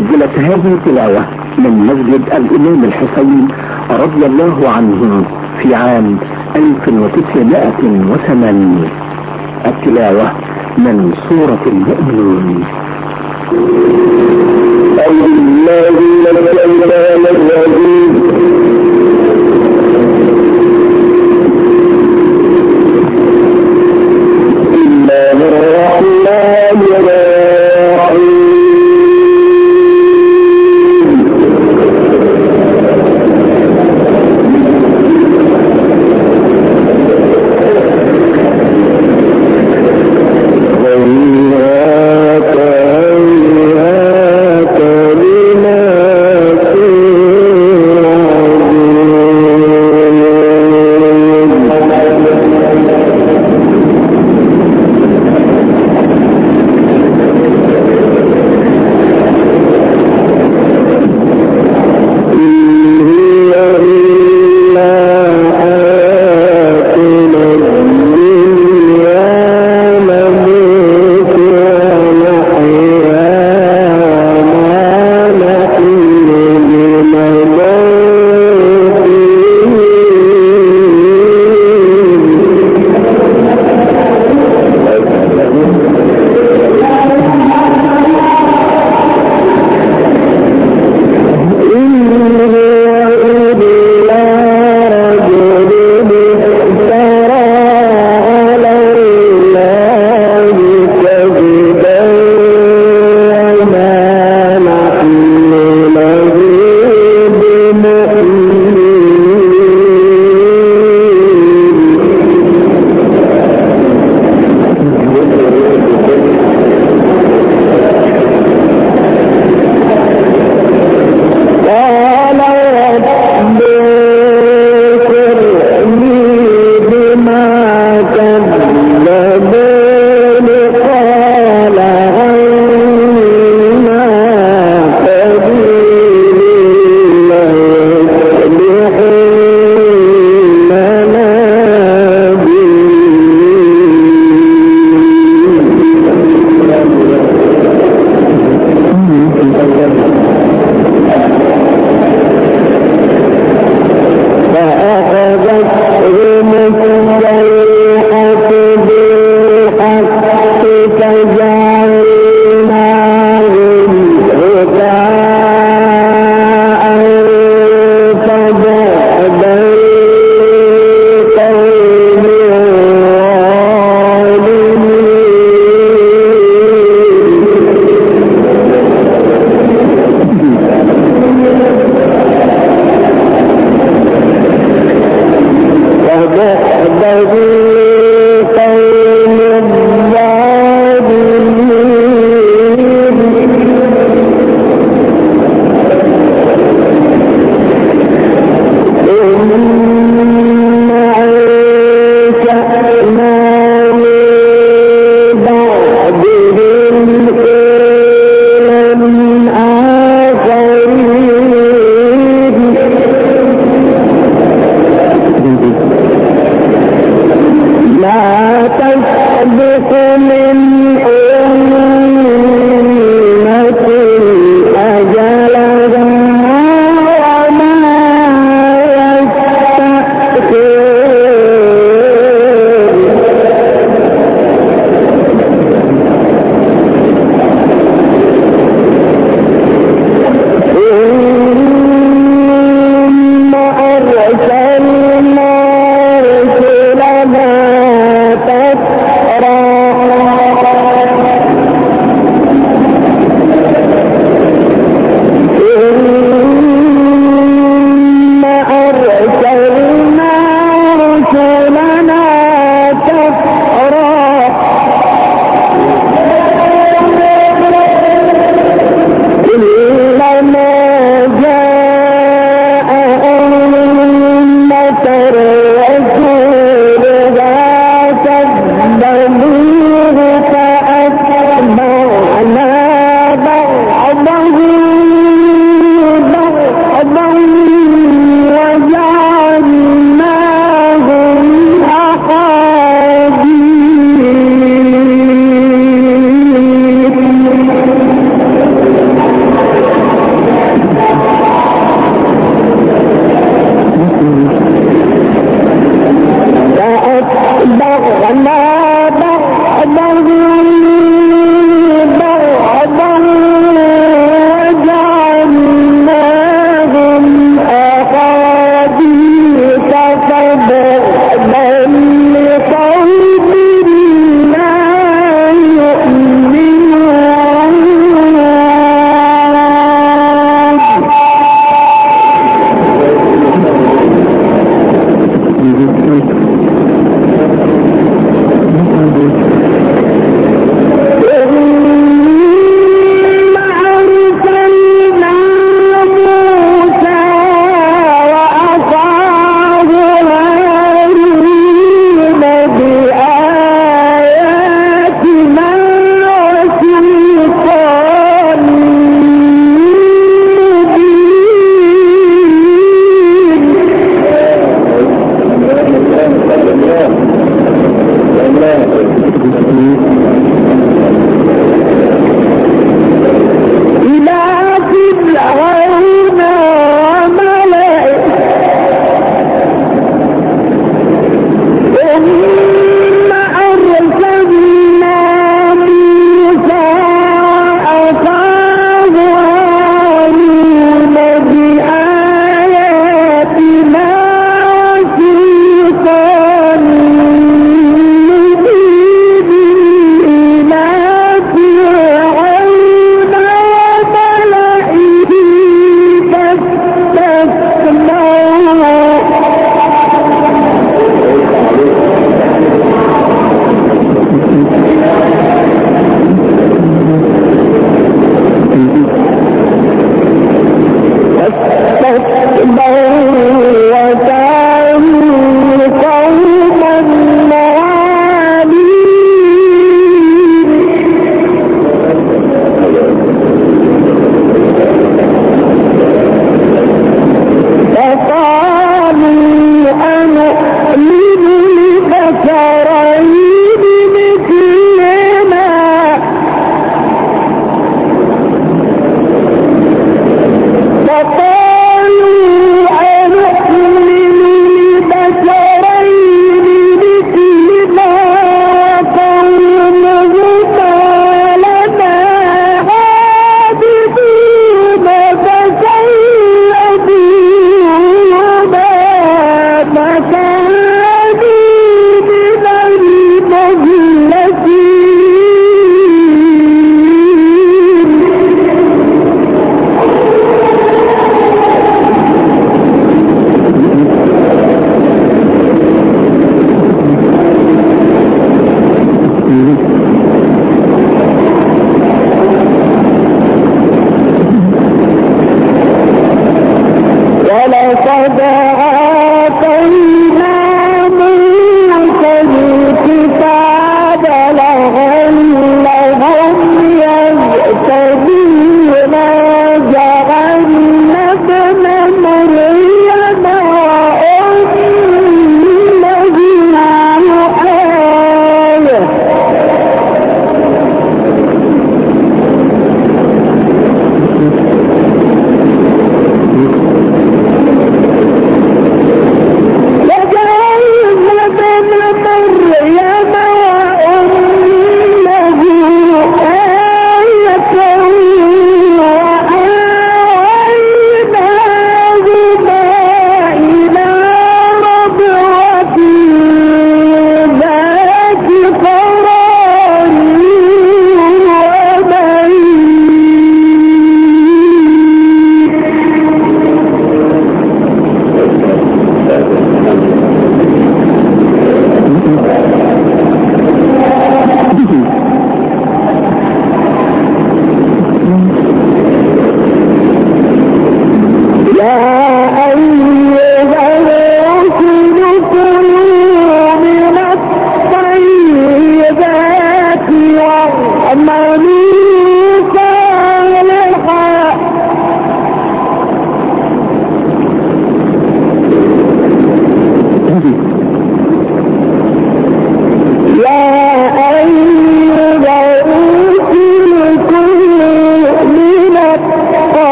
سجلت هذه التلاوة من مسجد الإمام الحسين رضي الله عنه في عام 1980 التلاوة من سورة المؤمنون. أعوذ بالله من الشيطان الرجيم.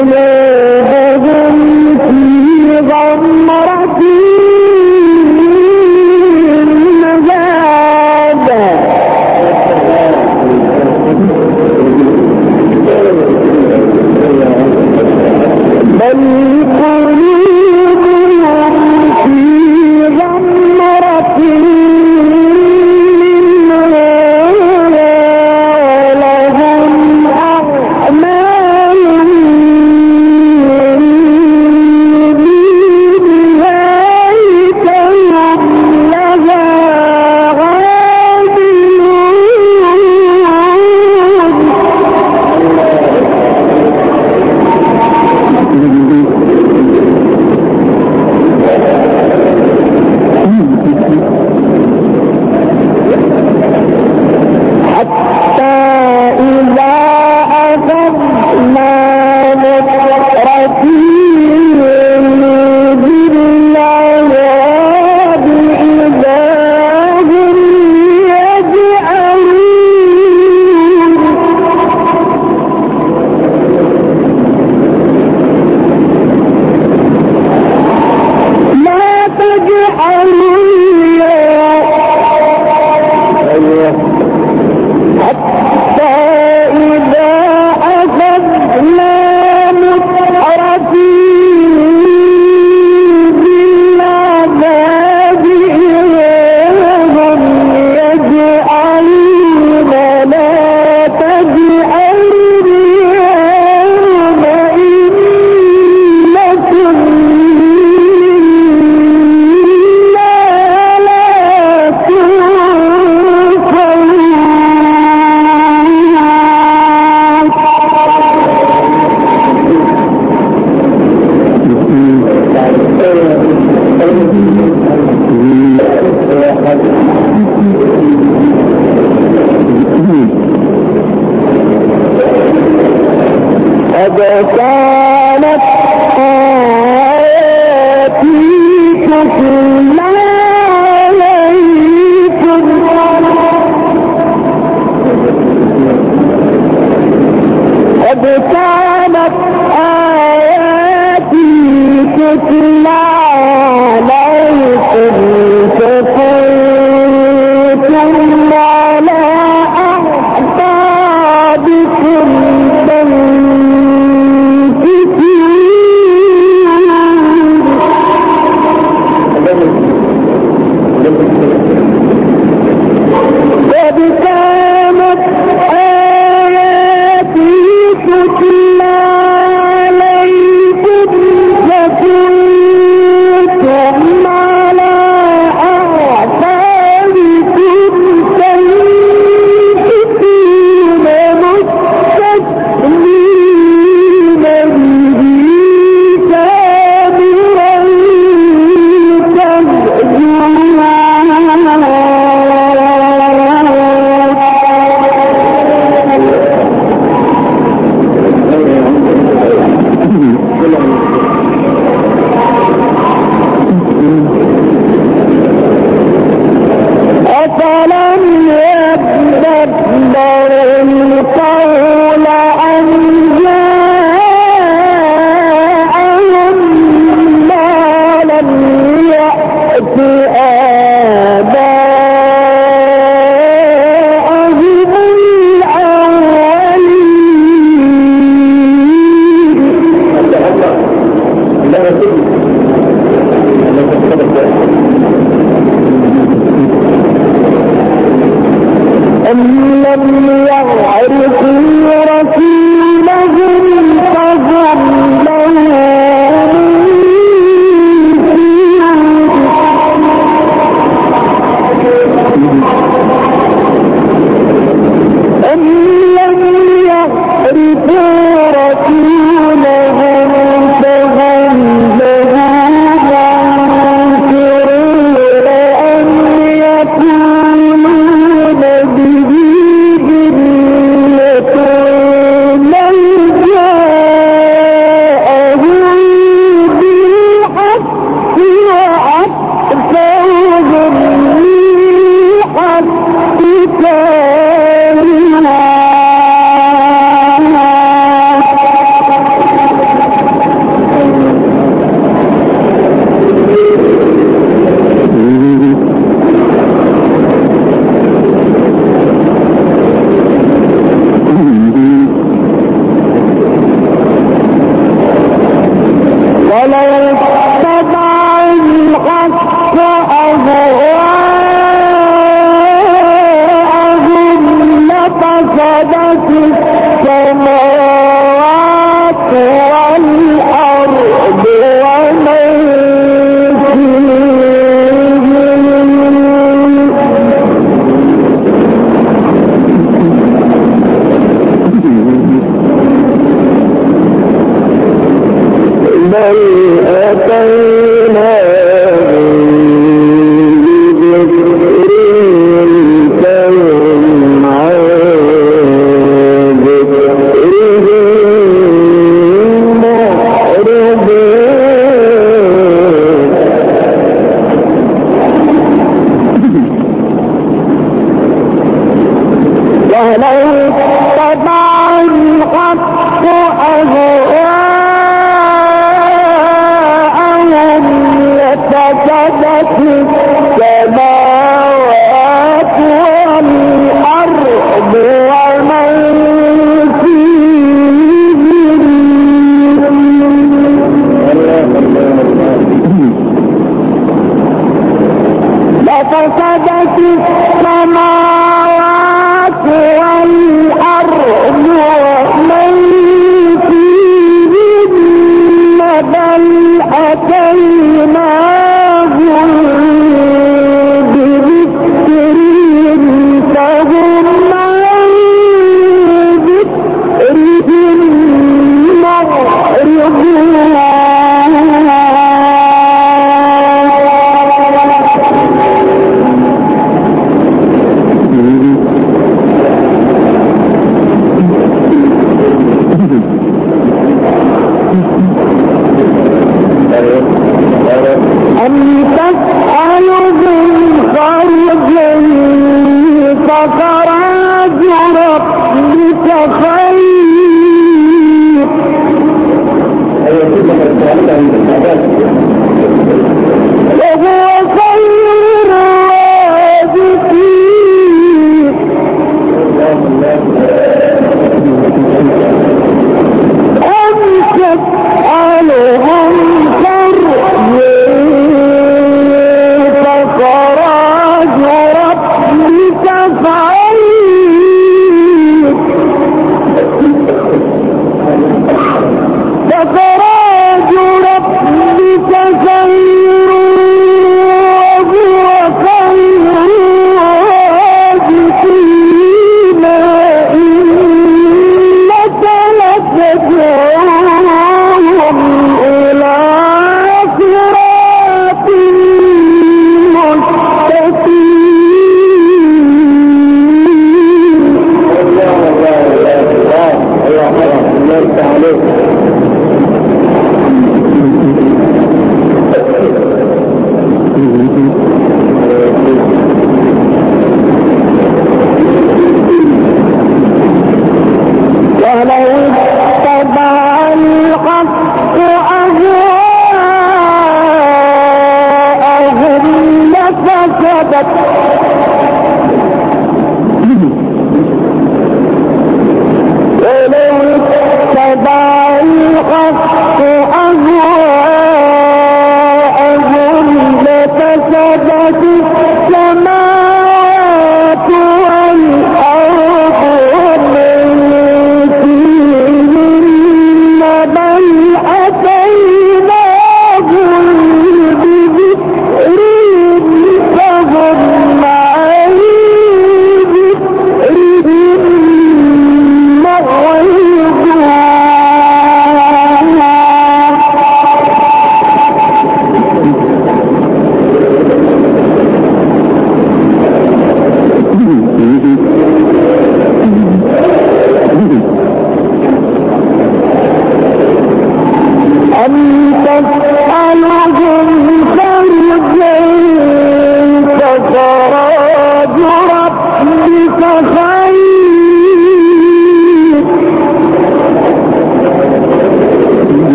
میں 小孩。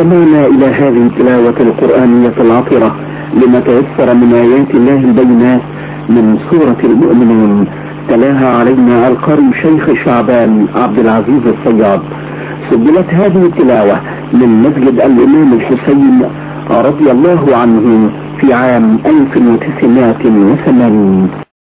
استمعنا إلى هذه التلاوة القرآنية العطرة لما تيسر من آيات الله البينات من سورة المؤمنون تلاها علينا القارئ شيخ شعبان عبد العزيز الصياد. سجلت هذه التلاوة من مسجد الإمام الحسين رضي الله عنه في عام 1980